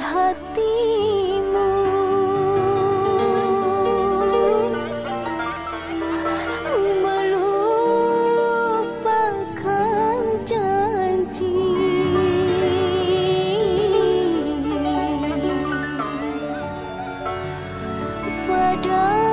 hatimu. Melupakan janji. Pada